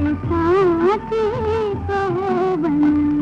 उठाते पवन तो